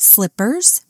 slippers